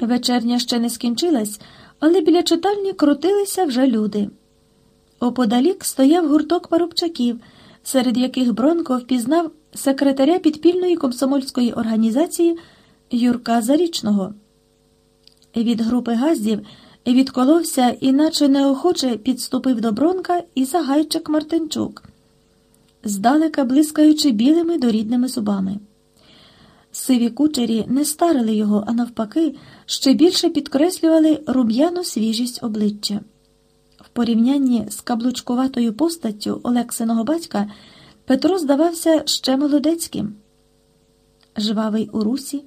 Вечерня ще не скінчилась, але біля читальні крутилися вже люди. Оподалік стояв гурток парубчаків, серед яких Бронко впізнав секретаря підпільної комсомольської організації Юрка Зарічного. Від групи газдів відколовся, іначе неохоче підступив до Бронка і загайчик Мартинчук, здалека блискаючи білими дорідними зубами. Сиві кучері не старили його, а навпаки, ще більше підкреслювали рум'яну свіжість обличчя. В порівнянні з каблучкуватою постаттю Олексиного батька Петро здавався ще молодецьким. Жвавий у русі,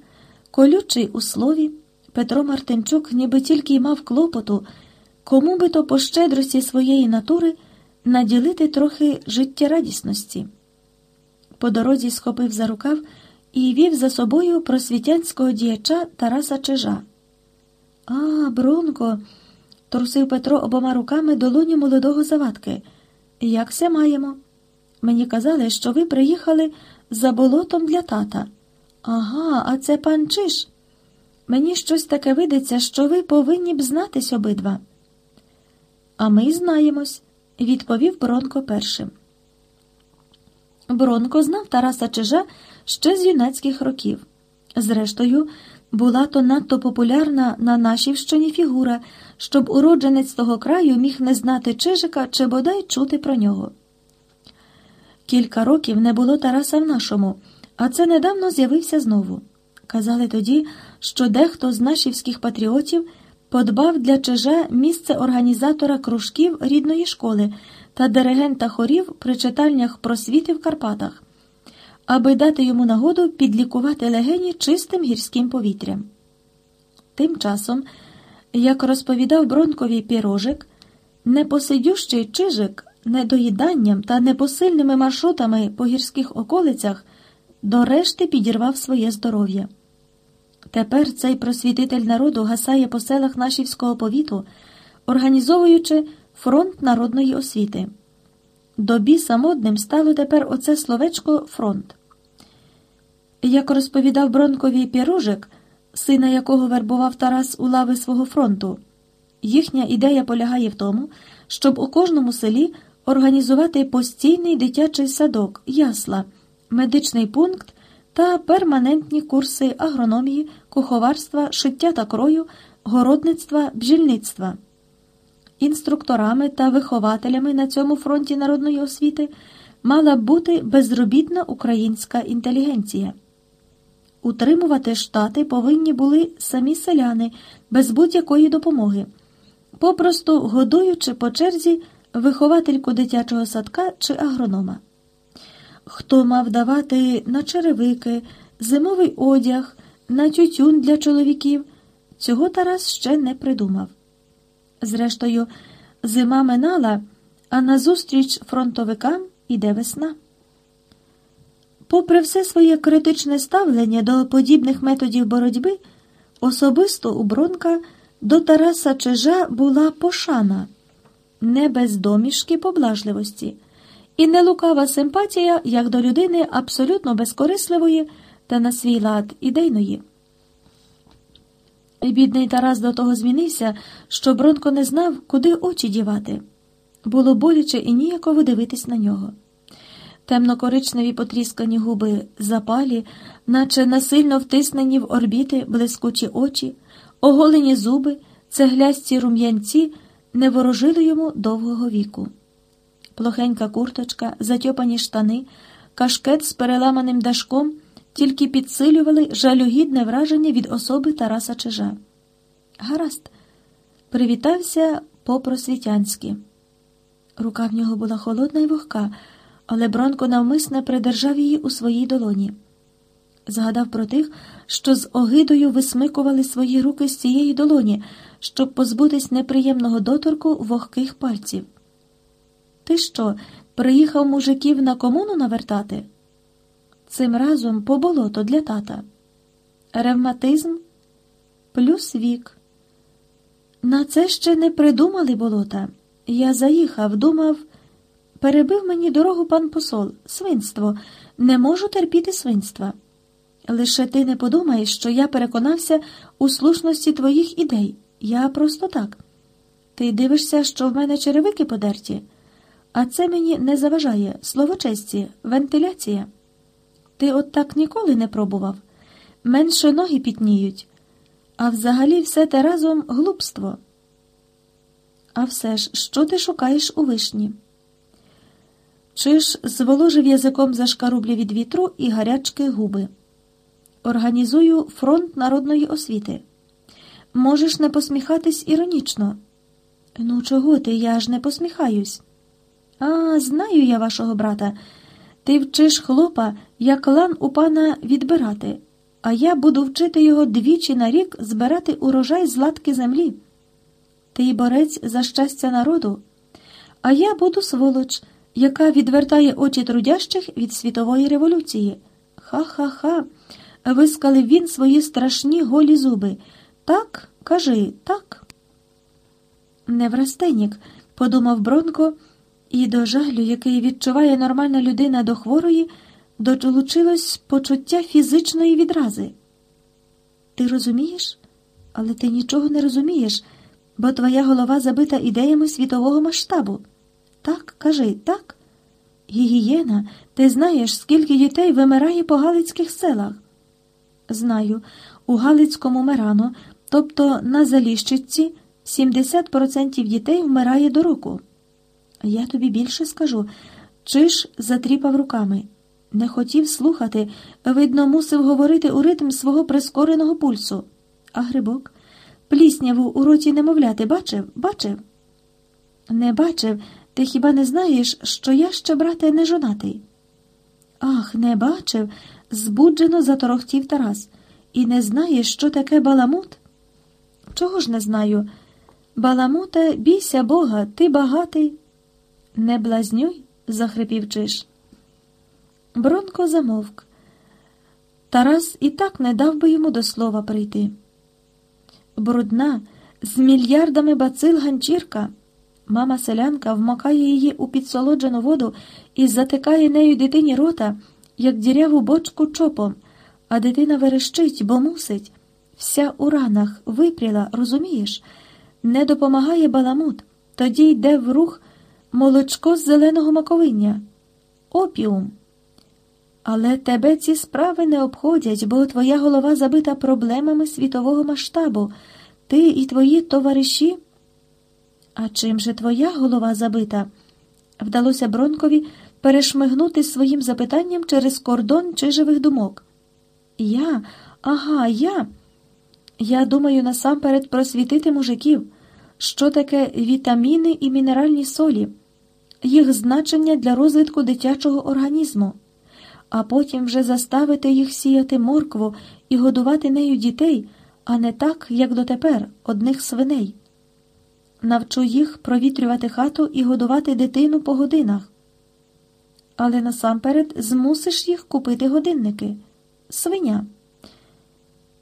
колючий у слові, Петро Мартинчук ніби тільки й мав клопоту, кому би то по щедрості своєї натури наділити трохи життєрадісності. По дорозі схопив за рукав і вів за собою просвітянського діяча Тараса Чижа. А, Бронко, трусив Петро обома руками долоні молодого завадки. Якся маємо? Мені казали, що ви приїхали за болотом для тата. Ага, а це пан Чиж. Мені щось таке видиться, що ви повинні б знатись обидва. А ми знаємось, відповів Бронко першим. Бронко знав Тараса Чижа ще з юнацьких років. Зрештою, була то надто популярна на Нашівщині фігура, щоб уродженець того краю міг не знати Чижика чи бодай чути про нього. Кілька років не було Тараса в нашому, а це недавно з'явився знову. Казали тоді, що дехто з нашівських патріотів подбав для чижа місце організатора кружків рідної школи та диригента хорів при читальнях просвіти в Карпатах, аби дати йому нагоду підлікувати легені чистим гірським повітрям. Тим часом, як розповідав Бронкові пірожик, непосидющий чижик недоїданням та непосильними маршрутами по гірських околицях до решти підірвав своє здоров'я. Тепер цей просвітитель народу гасає по селах нашівського повіту, організовуючи фронт народної освіти. До біса стало тепер оце словечко фронт. Як розповідав Бронкові Пірожик, сина якого вербував Тарас у лави свого фронту, їхня ідея полягає в тому, щоб у кожному селі організувати постійний дитячий садок, ясла, медичний пункт та перманентні курси агрономії, куховарства, шиття та крою, городництва, бджільництва. Інструкторами та вихователями на цьому фронті народної освіти мала б бути безробітна українська інтелігенція. Утримувати штати повинні були самі селяни без будь-якої допомоги, попросту годуючи по черзі виховательку дитячого садка чи агронома. Хто мав давати на черевики, зимовий одяг, на тютюн для чоловіків, цього Тарас ще не придумав. Зрештою, зима минала, а назустріч фронтовикам іде весна. Попри все своє критичне ставлення до подібних методів боротьби, особисто у Бронка до Тараса Чижа була пошана, не без домішки поблажливості, і не лукава симпатія як до людини абсолютно безкорисливої та на свій лад ідейної. Бідний Тарас до того змінився, що Бронко не знав, куди очі дівати. Було боляче і ніяково дивитись на нього. Темно-коричневі потріскані губи запалі, наче насильно втиснені в орбіти блискучі очі, оголені зуби, цеглясті рум'янці не ворожили йому довгого віку. Плохенька курточка, затьопані штани, кашкет з переламаним дашком тільки підсилювали жалюгідне враження від особи Тараса Чижа. Гаразд, привітався по-просвітянськи. Рука в нього була холодна і вогка, але Бронко навмисне придержав її у своїй долоні. Згадав про тих, що з огидою висмикували свої руки з цієї долоні, щоб позбутись неприємного доторку вогких пальців. Ти що, приїхав мужиків на комуну навертати? Цим разом по болото для тата. Ревматизм плюс вік. На це ще не придумали болота. Я заїхав, думав, перебив мені дорогу пан посол, свинство, не можу терпіти свинства. Лише ти не подумаєш, що я переконався у слушності твоїх ідей. Я просто так. Ти дивишся, що в мене черевики подерті, а це мені не заважає слово честі, вентиляція. Ти от так ніколи не пробував. Менше ноги пітніють, а взагалі все те разом глупство. А все ж, що ти шукаєш у вишні? Чиж зволожив язиком за шкарублі від вітру і гарячки губи. Організую фронт народної освіти. Можеш не посміхатись іронічно. Ну, чого ти? Я ж не посміхаюсь. А, знаю я вашого брата. Ти вчиш хлопа, як лан у пана відбирати, а я буду вчити його двічі на рік збирати урожай з латки землі. Ти борець за щастя народу, а я буду сволоч, яка відвертає очі трудящих від світової революції. Ха-ха-ха. Вискалив він свої страшні голі зуби. Так, кажи, так. Неврастенік, подумав Бронко, і до жалю, який відчуває нормальна людина до хворої, долучилось почуття фізичної відрази. Ти розумієш? Але ти нічого не розумієш, бо твоя голова забита ідеями світового масштабу. Так, кажи, так. Гігієна, ти знаєш, скільки дітей вимирає по Галицьких селах? Знаю, у Галицькому Мерано, тобто на Заліщиці, 70% дітей вмирає до року. Я тобі більше скажу. Чиш затріпав руками. Не хотів слухати, видно, мусив говорити у ритм свого прискореного пульсу. А грибок, плісняву у роті немовляти, бачив, бачив? Не бачив. Ти хіба не знаєш, що я ще, брате, не жонатий? Ах, не бачив, збуджено заторохтів Тарас. І не знаєш, що таке баламут? Чого ж не знаю? Баламуте, бійся Бога, ти багатий. Не блазнюй, захрипів Чиш. Бронко замовк. Тарас і так не дав би йому до слова прийти. Брудна, з мільярдами бацил ганчірка. Мама селянка вмакає її у підсолоджену воду і затикає нею дитині рота, як діряву бочку чопом, а дитина верещить, бо мусить. Вся у ранах випріла, розумієш? Не допомагає баламут, тоді йде в рух молочко з зеленого маковиння, опіум. Але тебе ці справи не обходять, бо твоя голова забита проблемами світового масштабу, ти і твої товариші. А чим же твоя голова забита? Вдалося Бронкові перешмигнути своїм запитанням через кордон чижевих думок. Я, ага, я. Я думаю насамперед просвітити мужиків, що таке вітаміни і мінеральні солі, їх значення для розвитку дитячого організму, а потім вже заставити їх сіяти моркву і годувати нею дітей, а не так, як дотепер, одних свиней. Навчу їх провітрювати хату і годувати дитину по годинах. Але насамперед змусиш їх купити годинники. Свиня.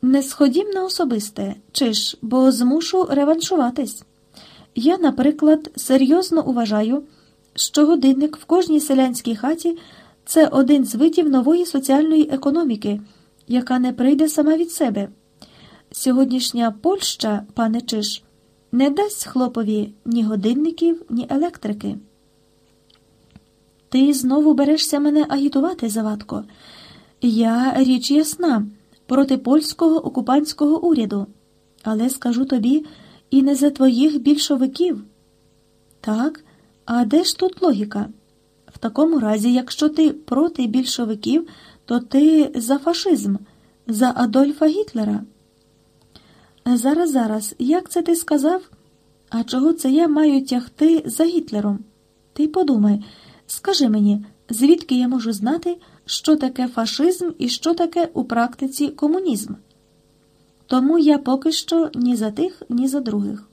Не сходім на особисте, чи ж, бо змушу реваншуватись. Я, наприклад, серйозно вважаю, що годинник в кожній селянській хаті це один з видів нової соціальної економіки, яка не прийде сама від себе. Сьогоднішня Польща, пане Чиш, не дасть хлопові ні годинників, ні електрики. Ти знову берешся мене агітувати, Завадко. Я річ ясна проти польського окупантського уряду, але скажу тобі і не за твоїх більшовиків. Так, а де ж тут логіка? В такому разі, якщо ти проти більшовиків, то ти за фашизм, за Адольфа Гітлера. Зараз, зараз, як це ти сказав? А чого це я маю тягти за Гітлером? Ти подумай, скажи мені, звідки я можу знати, що таке фашизм і що таке у практиці комунізм? Тому я поки що ні за тих, ні за других.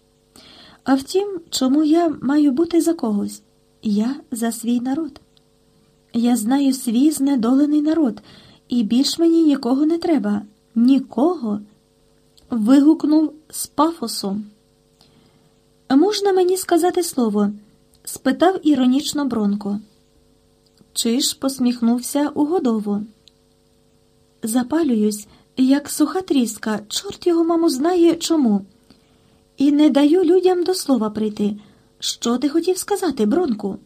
А втім, чому я маю бути за когось? Я за свій народ. Я знаю свій знедолений народ, і більш мені нікого не треба. Нікого. Вигукнув з пафосом. Можна мені сказати слово? спитав іронічно Бронко. Чиж посміхнувся угодово. запалююсь, як суха тріска, чорт його, маму, знає чому. І не даю людям до слова прийти. Що ти хотів сказати, Бронку?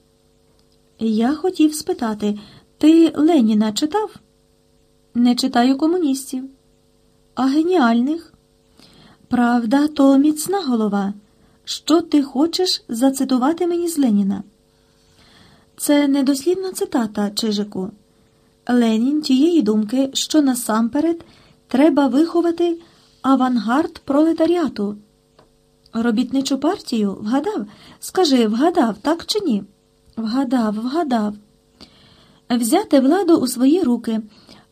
Я хотів спитати, ти Леніна читав? Не читаю комуністів. А геніальних? Правда, то міцна голова. Що ти хочеш зацитувати мені з Леніна? Це недослівна цитата, Чижику. Ленін тієї думки, що насамперед треба виховати авангард пролетаріату. Робітничу партію вгадав? Скажи, вгадав, так чи ні? Вгадав, вгадав. Взяти владу у свої руки,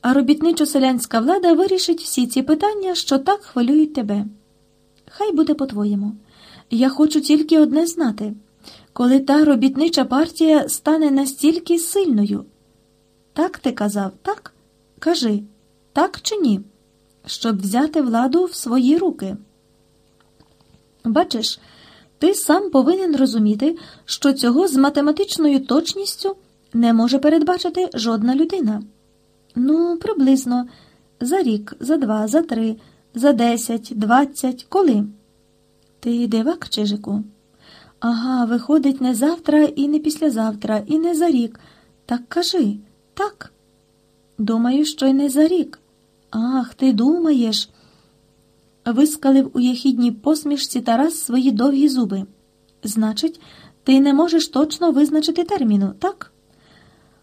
а робітничо-селянська влада вирішить всі ці питання, що так хвилюють тебе. Хай буде по-твоєму. Я хочу тільки одне знати коли та робітнича партія стане настільки сильною. Так ти казав, так? Кажи, так чи ні? Щоб взяти владу в свої руки. Бачиш, ти сам повинен розуміти, що цього з математичною точністю не може передбачити жодна людина. Ну, приблизно за рік, за два, за три, за десять, двадцять, коли? Ти дивак, Чижику? Ага, виходить, не завтра і не післязавтра, і не за рік. Так кажи, так. Думаю, що й не за рік. Ах, ти думаєш. Вискалив у єхідній посмішці Тарас свої довгі зуби. Значить, ти не можеш точно визначити терміну, так?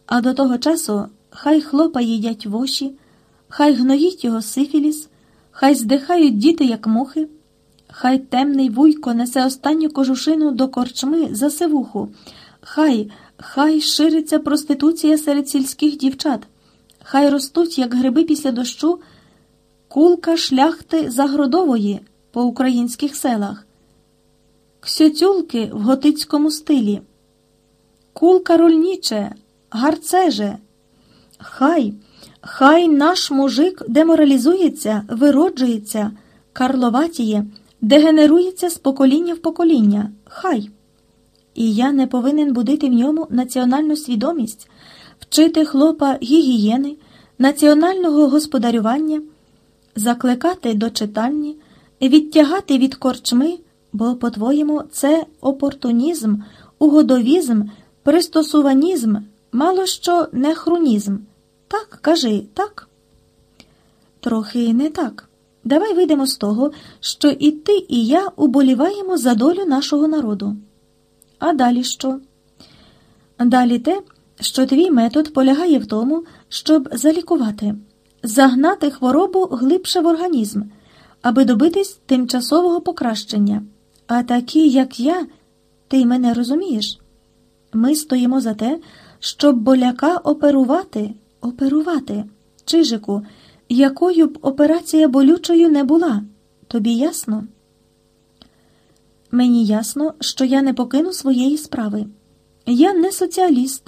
А до того часу хай хлопа їдять воші, хай гноїть його сифіліс, хай здихають діти, як мухи. Хай темний вуйко несе останню кожушину до корчми за сивуху. Хай, хай шириться проституція серед сільських дівчат, хай ростуть, як гриби після дощу, кулка шляхти загродової по українських селах, ксьоцюлки в готицькому стилі, кулка рольніче, гарцеже. Хай, хай наш мужик деморалізується, вироджується, карловатіє дегенерується з покоління в покоління, хай. І я не повинен будити в ньому національну свідомість, вчити хлопа гігієни, національного господарювання, закликати до читальні, відтягати від корчми, бо, по-твоєму, це опортунізм, угодовізм, пристосуванізм, мало що не хрунізм. Так, кажи, так? Трохи не так. Давай вийдемо з того, що і ти, і я уболіваємо за долю нашого народу. А далі що? Далі те, що твій метод полягає в тому, щоб залікувати, загнати хворобу глибше в організм, аби добитись тимчасового покращення. А такі, як я, ти мене розумієш? Ми стоїмо за те, щоб боляка оперувати, оперувати, чижику якою б операція болючою не була, тобі ясно? Мені ясно, що я не покину своєї справи. Я не соціаліст,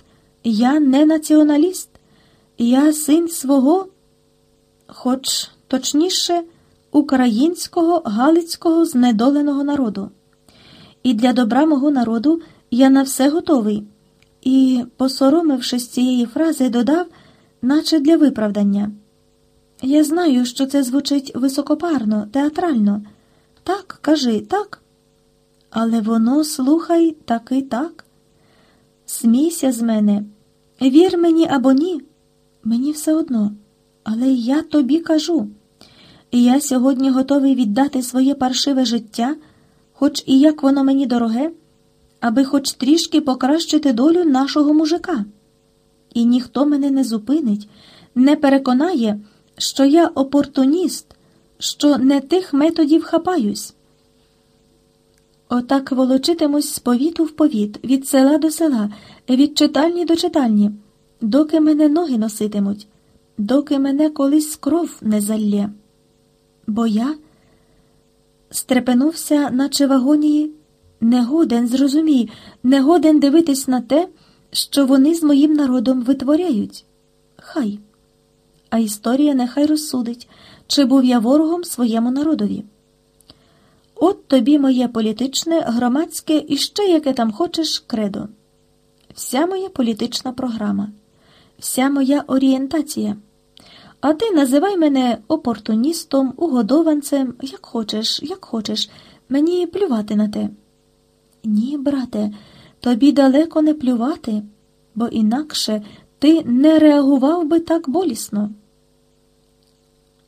я не націоналіст, я син свого, хоч точніше, українського галицького знедоленого народу. І для добра мого народу я на все готовий. І, посоромившись цієї фрази, додав, наче для виправдання. Я знаю, що це звучить високопарно, театрально. Так, кажи, так. Але воно, слухай, таки так. Смійся з мене, вір мені або ні. Мені все одно. Але я тобі кажу. Я сьогодні готовий віддати своє паршиве життя, хоч і як воно мені дороге, аби хоч трішки покращити долю нашого мужика. І ніхто мене не зупинить, не переконає що я опортуніст, що не тих методів хапаюсь. Отак волочитимусь з повіту в повіт, від села до села, від читальні до читальні, доки мене ноги носитимуть, доки мене колись кров не залє. Бо я стрепенувся, наче в агонії, негоден, зрозумій, негоден дивитись на те, що вони з моїм народом витворяють. Хай а історія нехай розсудить, чи був я ворогом своєму народові. От тобі моє політичне, громадське і ще яке там хочеш кредо. Вся моя політична програма, вся моя орієнтація. А ти називай мене опортуністом, угодованцем, як хочеш, як хочеш, мені плювати на те. Ні, брате, тобі далеко не плювати, бо інакше ти не реагував би так болісно.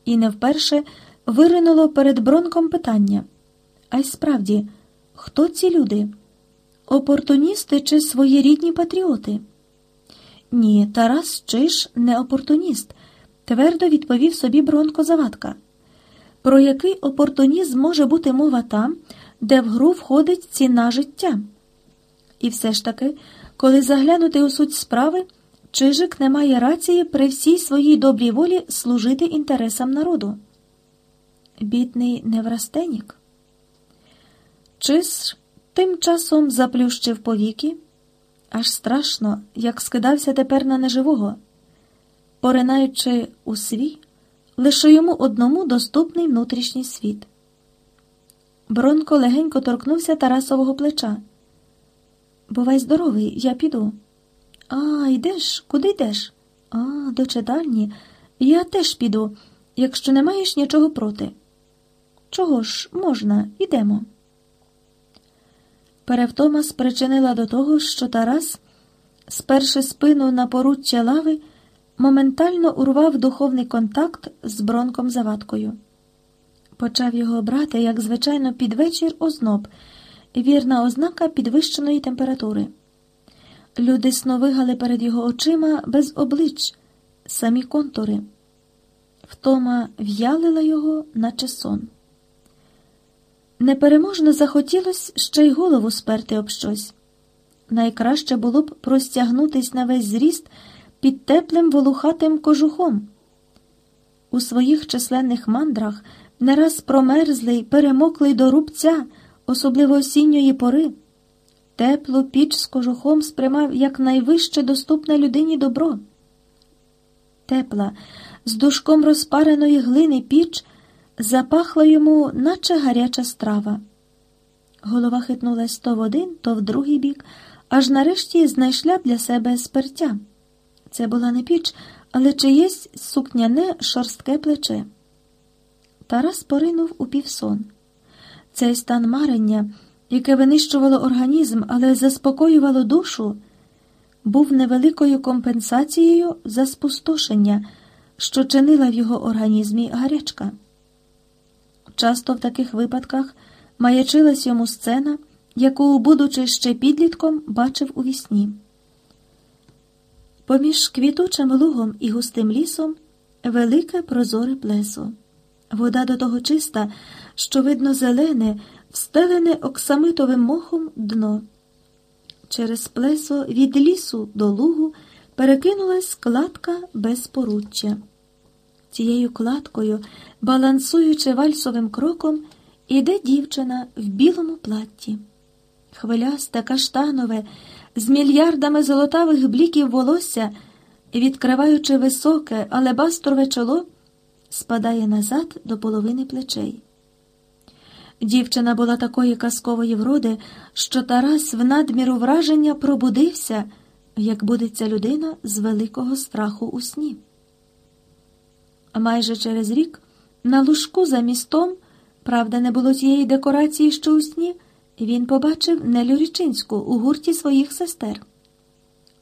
І не вперше виринуло перед Бронком питання. А й справді, хто ці люди? Опортуністи чи своєрідні патріоти? Ні, Тарас Чиш не опортуніст, твердо відповів собі Бронко Завадка. Про який опортунізм може бути мова там, де в гру входить ціна життя? І все ж таки, коли заглянути у суть справи, Чижик не має рації при всій своїй добрій волі служити інтересам народу. Бідний неврастенік. Чиж тим часом заплющив повіки, аж страшно, як скидався тепер на неживого, поринаючи у свій, лише йому одному доступний внутрішній світ. Бронко легенько торкнувся Тарасового плеча. Бувай здоровий, я піду. А, йдеш? Куди йдеш? А, до читальні. Я теж піду, якщо не маєш нічого проти. Чого ж, можна, ідемо. Перевтома спричинила до того, що Тарас, сперши спину на поруччя лави, моментально урвав духовний контакт з бронком завадкою. Почав його брати, як звичайно, під вечір озноб, вірна ознака підвищеної температури. Люди сновигали перед його очима без облич, самі контури. Втома в'ялила його, наче сон. Непереможно захотілось ще й голову сперти об щось. Найкраще було б простягнутись на весь зріст під теплим волухатим кожухом. У своїх численних мандрах не раз промерзлий, перемоклий до рубця, особливо осінньої пори. Теплу піч з кожухом сприймав як найвище доступне людині добро. Тепла, з душком розпареної глини піч запахла йому, наче гаряча страва. Голова хитнулась то в один, то в другий бік, аж нарешті знайшла для себе спертя. Це була не піч, але чиєсь сукняне шорстке плече. Тарас поринув у півсон. Цей стан марення яке винищувало організм, але заспокоювало душу, був невеликою компенсацією за спустошення, що чинила в його організмі гарячка. Часто в таких випадках маячилась йому сцена, яку, будучи ще підлітком, бачив у вісні. Поміж квітучим лугом і густим лісом велике прозоре плесо. Вода до того чиста, що видно зелене, встелене оксамитовим мохом дно. Через плесо від лісу до лугу перекинулась кладка без поруччя. Цією кладкою, балансуючи вальсовим кроком, іде дівчина в білому платті. Хвилясте, каштанове, з мільярдами золотавих бліків волосся, відкриваючи високе, алебастрове чоло, спадає назад до половини плечей. Дівчина була такої казкової вроди, що Тарас в надміру враження пробудився, як будеться людина з великого страху у сні. Майже через рік на лужку за містом, правда, не було тієї декорації, що у сні, він побачив Нелю Річинську у гурті своїх сестер.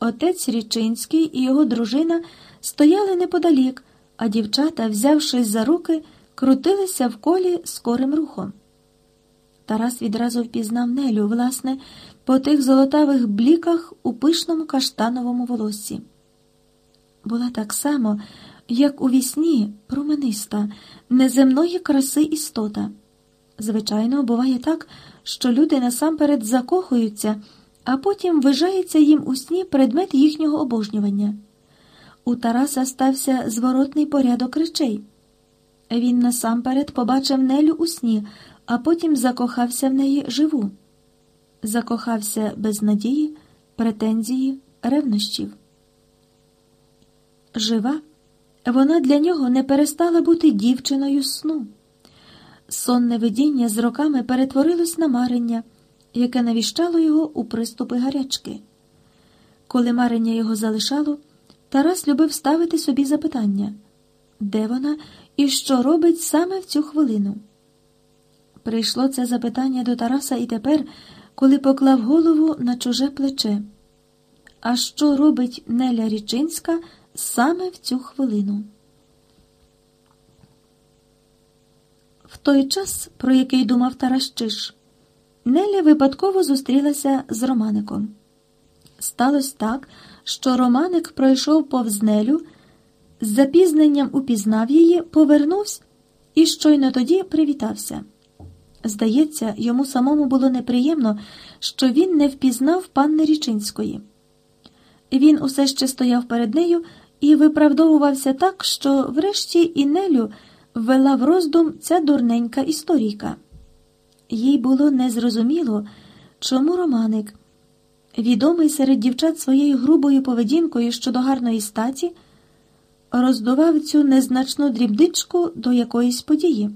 Отець Річинський і його дружина стояли неподалік, а дівчата, взявшись за руки, крутилися в колі скорим рухом. Тарас відразу впізнав Нелю, власне, по тих золотавих бліках у пишному каштановому волоссі. Була так само, як у вісні, промениста, неземної краси істота. Звичайно, буває так, що люди насамперед закохуються, а потім вижається їм у сні предмет їхнього обожнювання. У Тараса стався зворотний порядок речей. Він насамперед побачив Нелю у сні, а потім закохався в неї живу, закохався без надії, претензії, ревнощів. Жива, вона для нього не перестала бути дівчиною сну. Сонне видіння з роками перетворилось на марення, яке навіщало його у приступи гарячки. Коли марення його залишало, Тарас любив ставити собі запитання Де вона і що робить саме в цю хвилину? Прийшло це запитання до Тараса і тепер, коли поклав голову на чуже плече. А що робить Неля Річинська саме в цю хвилину? В той час, про який думав Тарас Чиш, Неля випадково зустрілася з Романиком. Сталося так, що Романик пройшов повз Нелю, з запізненням упізнав її, повернувся і щойно тоді привітався. Здається, йому самому було неприємно, що він не впізнав панни Річинської. Він усе ще стояв перед нею і виправдовувався так, що врешті і Нелю ввела в роздум ця дурненька історійка. Їй було незрозуміло, чому Романик, відомий серед дівчат своєю грубою поведінкою щодо гарної статі, роздував цю незначну дрібдичку до якоїсь події.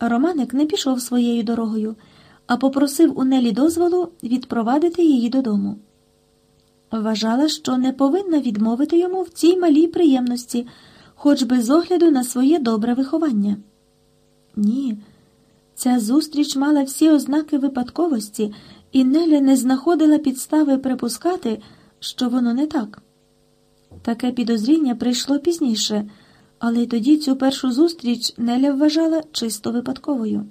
Романик не пішов своєю дорогою, а попросив у Нелі дозволу відпровадити її додому. Вважала, що не повинна відмовити йому в цій малій приємності, хоч би з огляду на своє добре виховання. Ні, ця зустріч мала всі ознаки випадковості, і Неля не знаходила підстави припускати, що воно не так. Таке підозріння прийшло пізніше, але й тоді цю першу зустріч Неля вважала чисто випадковою.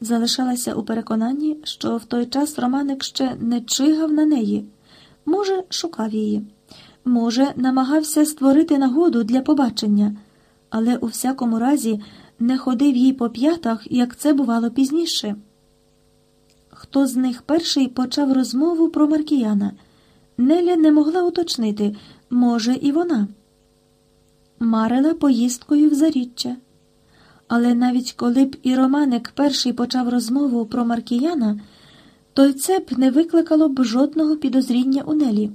Залишалася у переконанні, що в той час Романик ще не чигав на неї, може, шукав її, може, намагався створити нагоду для побачення, але у всякому разі не ходив їй по п'ятах, як це бувало пізніше. Хто з них перший почав розмову про Маркіяна? Неля не могла уточнити, може, і вона. Марила поїздкою в заріччя. Але навіть коли б і Романик перший почав розмову про Маркіяна, то це б не викликало б жодного підозріння у Нелі.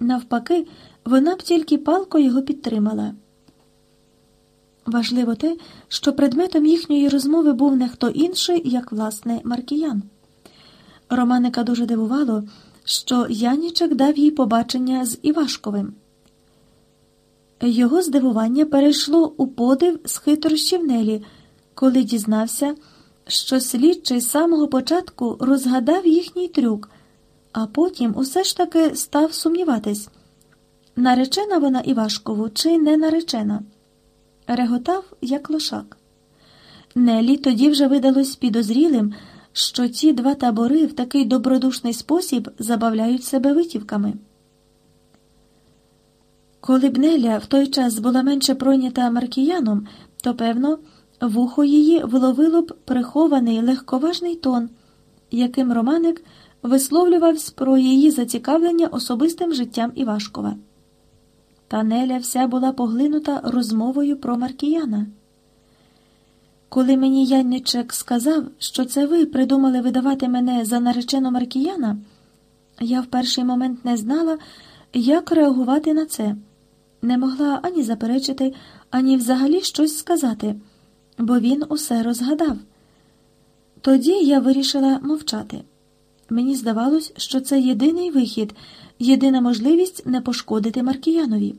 Навпаки, вона б тільки палко його підтримала. Важливо те, що предметом їхньої розмови був не хто інший, як власне Маркіян. Романика дуже дивувало, що Янічек дав їй побачення з Івашковим. Його здивування перейшло у подив з хитрощів Нелі, коли дізнався, що слідчий з самого початку розгадав їхній трюк, а потім усе ж таки став сумніватись, наречена вона Івашкову чи не наречена. Реготав, як лошак. Нелі тоді вже видалось підозрілим, що ці два табори в такий добродушний спосіб забавляють себе витівками. Коли б Неля в той час була менше пройнята маркіяном, то, певно, вухо її вловило б прихований легковажний тон, яким Романик висловлювався про її зацікавлення особистим життям Івашкова. Та Неля вся була поглинута розмовою про Маркіяна. Коли мені Янничек сказав, що це ви придумали видавати мене за наречену Маркіяна, я в перший момент не знала, як реагувати на це не могла ані заперечити, ані взагалі щось сказати, бо він усе розгадав. Тоді я вирішила мовчати. Мені здавалось, що це єдиний вихід, єдина можливість не пошкодити Маркіянові.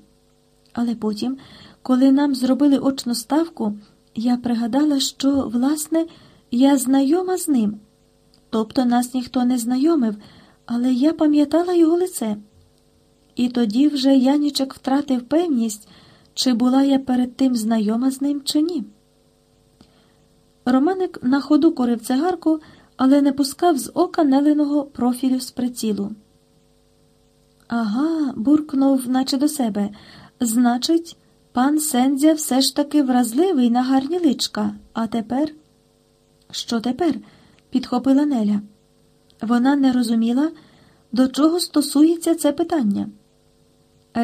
Але потім, коли нам зробили очну ставку, я пригадала, що, власне, я знайома з ним. Тобто нас ніхто не знайомив, але я пам'ятала його лице. І тоді вже Янічек втратив певність, чи була я перед тим знайома з ним, чи ні. Романик на ходу корив цигарку, але не пускав з ока неленого профілю з прицілу. Ага, буркнув, наче до себе. Значить, пан Сендзя все ж таки вразливий на гарні личка. А тепер? Що тепер? підхопила Неля. Вона не розуміла, до чого стосується це питання.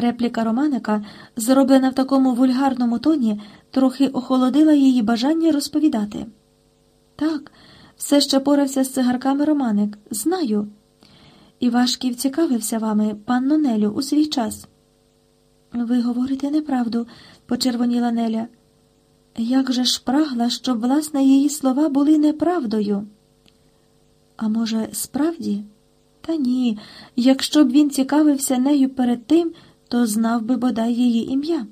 Репліка Романика, зроблена в такому вульгарному тоні, трохи охолодила її бажання розповідати. Так, все ще порався з цигарками Романик, знаю. Івашків цікавився вами, панно Нелю, у свій час. Ви говорите неправду, почервоніла Неля. Як же ж прагла, щоб, власне, її слова були неправдою? А може, справді? Та ні, якщо б він цікавився нею перед тим, то знав би бодай її ім'я.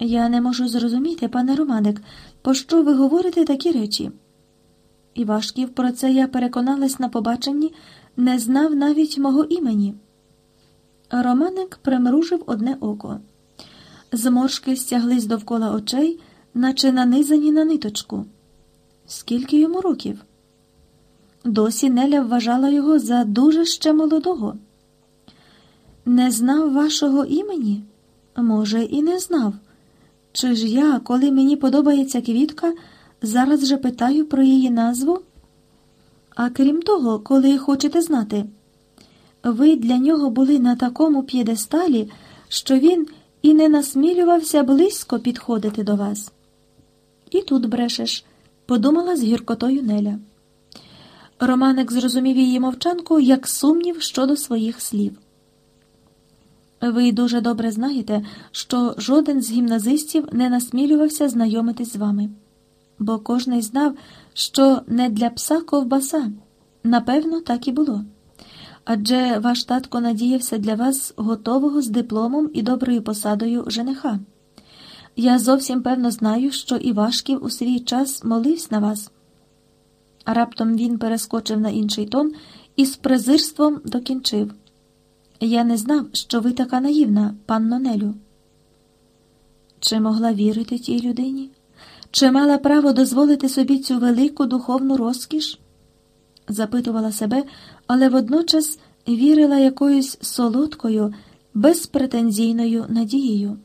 Я не можу зрозуміти, пане Романик, пощо ви говорите такі речі? Івашків, про це я переконалась на побаченні, не знав навіть мого імені. Романик примружив одне око. Зморшки стяглись довкола очей, наче нанизані на ниточку. Скільки йому років? Досі Неля вважала його за дуже ще молодого. Не знав вашого імені? Може, і не знав. Чи ж я, коли мені подобається квітка, зараз же питаю про її назву? А крім того, коли хочете знати, ви для нього були на такому п'єдесталі, що він і не насмілювався близько підходити до вас. І тут брешеш, подумала з гіркотою Неля. Романик зрозумів її мовчанку як сумнів щодо своїх слів. Ви дуже добре знаєте, що жоден з гімназистів не насмілювався знайомитись з вами, бо кожний знав, що не для пса ковбаса. Напевно, так і було. Адже ваш татко надіявся для вас готового з дипломом і доброю посадою жениха. Я зовсім певно знаю, що Івашків у свій час молився на вас. Раптом він перескочив на інший тон і з презирством докінчив. Я не знав, що ви така наївна, панно Нелю. Чи могла вірити тій людині? Чи мала право дозволити собі цю велику духовну розкіш? запитувала себе, але водночас вірила якоюсь солодкою, безпретензійною надією.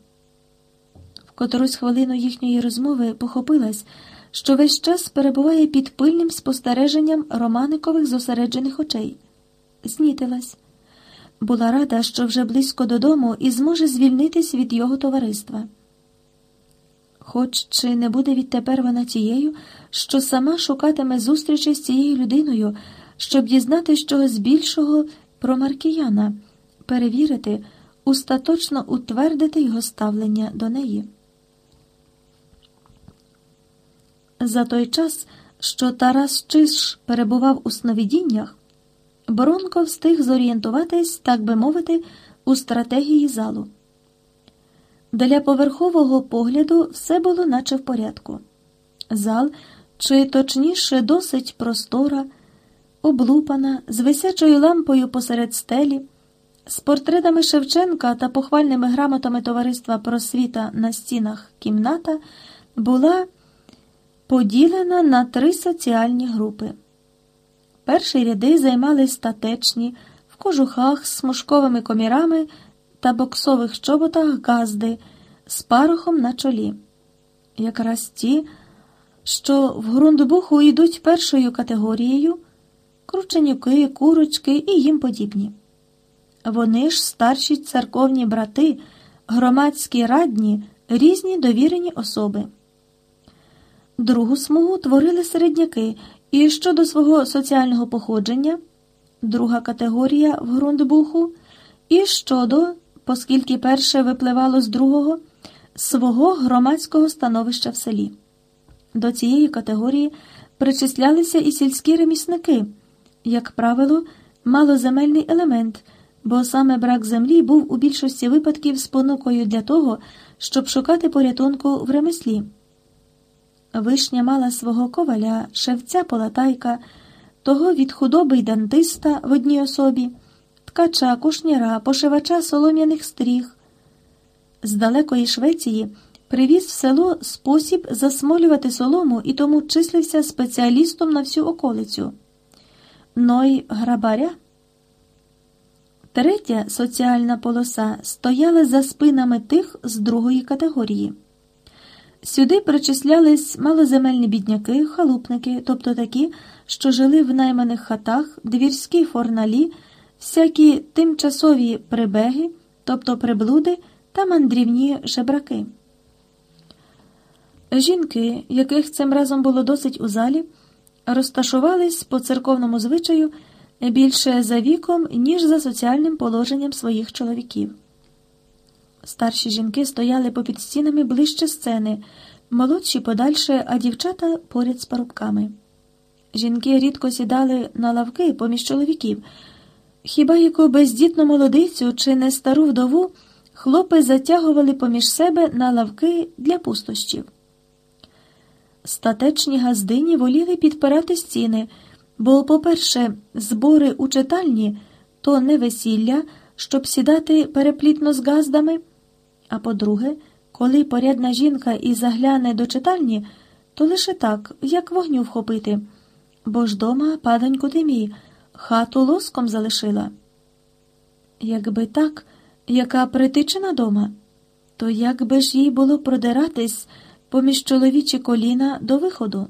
В котрусь хвилину їхньої розмови похопилась, що весь час перебуває під пильним спостереженням Романикових зосереджених очей. Знітилась. Була рада, що вже близько додому і зможе звільнитись від його товариства. Хоч чи не буде відтепер вона тією, що сама шукатиме зустрічі з цією людиною, щоб дізнатися чогось більшого про Маркіяна, перевірити, остаточно утвердити його ставлення до неї. За той час, що Тарас Чиш перебував у сновидіннях, Боронко встиг зорієнтуватись, так би мовити, у стратегії залу. Для поверхового погляду все було наче в порядку. Зал, чи точніше, досить простора, облупана, з висячою лампою посеред стелі, з портретами Шевченка та похвальними грамотами товариства просвіта на стінах кімната була поділена на три соціальні групи. Перші ряди займали статечні, в кожухах з смужковими комірами та боксових чоботах газди з парохом на чолі. Якраз ті, що в грундбуху йдуть першою категорією крученюки, курочки і їм подібні. Вони ж старші церковні брати, громадські радні, різні довірені особи. Другу смугу творили середняки, і щодо свого соціального походження, друга категорія в грундбуху, і щодо, оскільки перше випливало з другого, свого громадського становища в селі. До цієї категорії причислялися і сільські ремісники, як правило, малоземельний елемент, бо саме брак землі був у більшості випадків спонукою для того, щоб шукати порятунку в ремеслі. Вишня мала свого коваля, шевця полатайка, того від худоби й дантиста в одній особі, ткача, кушняра, пошивача солом'яних стріх. З далекої Швеції привіз в село спосіб засмолювати солому і тому числився спеціалістом на всю околицю. Ной грабаря. Третя соціальна полоса стояла за спинами тих з другої категорії. Сюди причислялись малоземельні бідняки, халупники, тобто такі, що жили в найманих хатах, двірські форналі, всякі тимчасові прибеги, тобто приблуди та мандрівні жебраки. Жінки, яких цим разом було досить у залі, розташувались по церковному звичаю більше за віком, ніж за соціальним положенням своїх чоловіків. Старші жінки стояли попід стінами ближче сцени, молодші подальше, а дівчата поряд з парубками. Жінки рідко сідали на лавки поміж чоловіків, Хіба яку бездітну молодицю чи не стару вдову хлопи затягували поміж себе на лавки для пустощів. Статечні газдині воліли підпирати стіни, бо, по-перше, збори у читальні то не весілля, щоб сідати переплітно з газдами. А по-друге, коли порядна жінка і загляне до читальні, то лише так, як вогню вхопити, бо ж дома, паданьку ти мій, хату лоском залишила. Якби так, яка притичена дома, то як би ж їй було продиратись поміж чоловічі коліна до виходу?